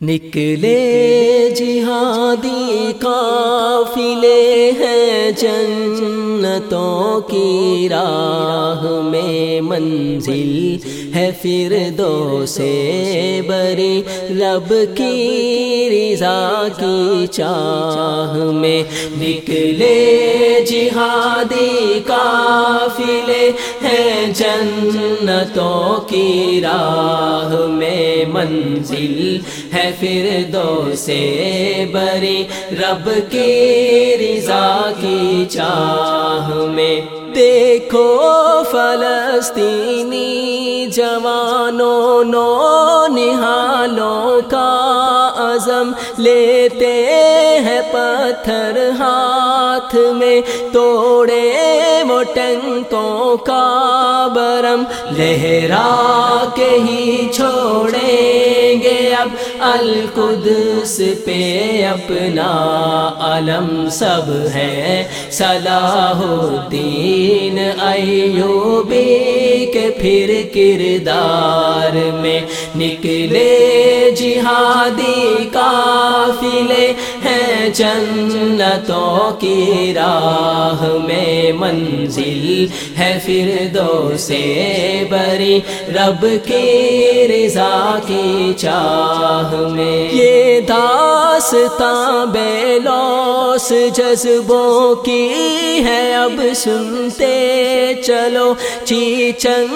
نکلے جہادی قافلے ہیں جنتوں کی راہ میں منزل ہے پھر دو سے بری رب کی رضا کی چاہ میں نکلے جہادی قافلے ہیں جنتوں کی راہ میں منزل ہے پھر دو سے بری رب کی رضا کی چاہ میں دیکھو فلسطینی جوانوں نو نہالوں کا عزم لیتے ہیں پتھر ہاتھ میں توڑے وہ ٹنکوں کا برم لہرا کے ہی چھوڑیں گے اب القدس پہ اپنا علم سب ہے۔ صلاح الدین ایوبی کے پھر کردار میں نکلے جہادی قافلے ہیں جنتوں کی راہ میں منزل ہے پھر دو سے بری رب کی رضا کی چاہ میں یہ داستان بے لوس جذبوں کی ہے اب سنتے چلو چیچن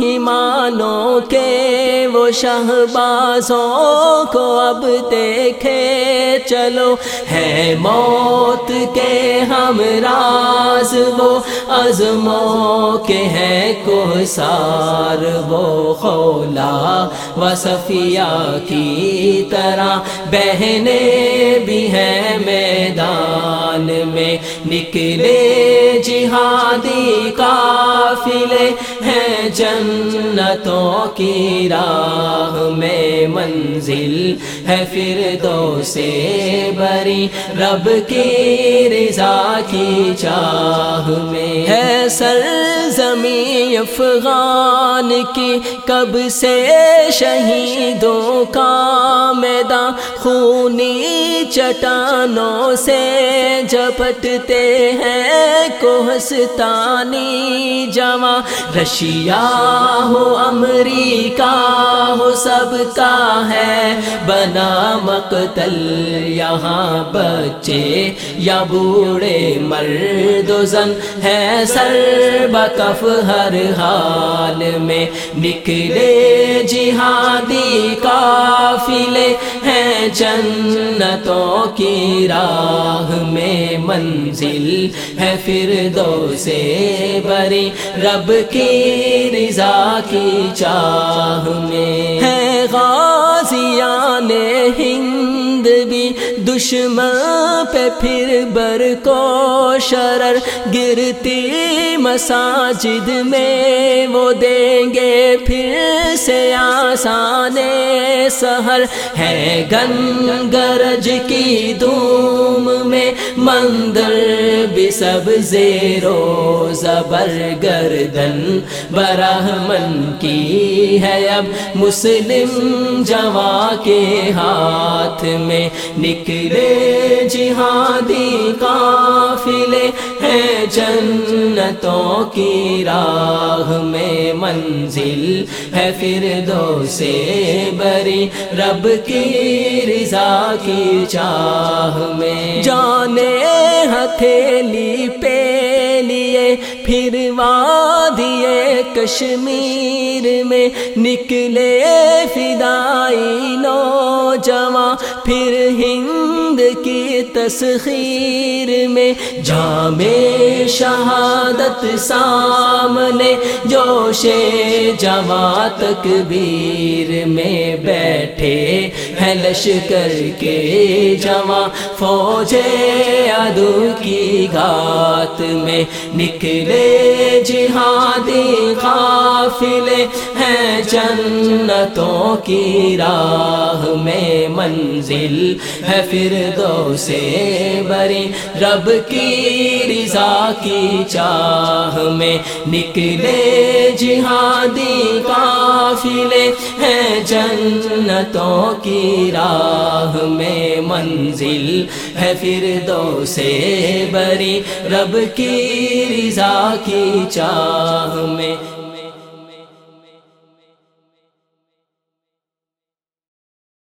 ہی مانو کے وہ شہبازوں کو اب دیکھے چلو، ہے موت کے ہم راز وہ، عزموں کے ہیں کو سار وہ، خولا و صفیہ کی طرح، بہنیں بھی ہیں میدان میں، نکلے جہادی قافلے ہیں جنتوں کی راہ میں منزل ہے پھر دو سے بری، رب کی رضا کی چاہ میں ہے۔ سر زمین افغان کی کب سے شہیدوں کا میدان، خونی چٹانوں سے جپٹتے ہیں کوہستانی جمع رشیا ہو، امریکہ ہو، سب کا ہے۔ بنا مقتل، یہاں بچے یا بوڑھے مرد و زن ہے۔ سر بکف ہر حال میں نکلے جہادی قافلے۔ ہیں جنتوں کی راہ میں منزل ہے پھر دو سے بری رب کی رضا کی چاہ میں۔ ہے غازیان ہند بھی دشمن پہ پھر بر کو شرر گرتی مساجد میں وہ دیں گے پھر سے آسان سہر ہے گن گرج کی دھوم میں مندر بھی سب زیرو زبر گردن برہمن کی ہے اب مسلم جوان کے ہاتھ میں نکلے جہادی قافلے ہیں جنتوں کی راہ میں منزل ہے پھر دو سے بری رب کی رضا کی چاہ میں جانے ہتھیلی پہ پھر وادی کشمیر میں نکلے فدائی نوجوان، پھر ہند کی تسخیر میں جام شہادت سامنے، جوش جمع تکبیر میں بیٹھے ہیں لشکر کے جمع فوج ادو کی گات میں نکلے جہادی قافلے ہیں جنتوں کی راہ میں منزل ہے پھر دو سے بری رب کی رضا کی چاہ میں نکلے جہادی قافلے ہیں جنتوں کی راہ میں منزل ہے پھر دو سے بری، رب کی رضا کی چاہ میں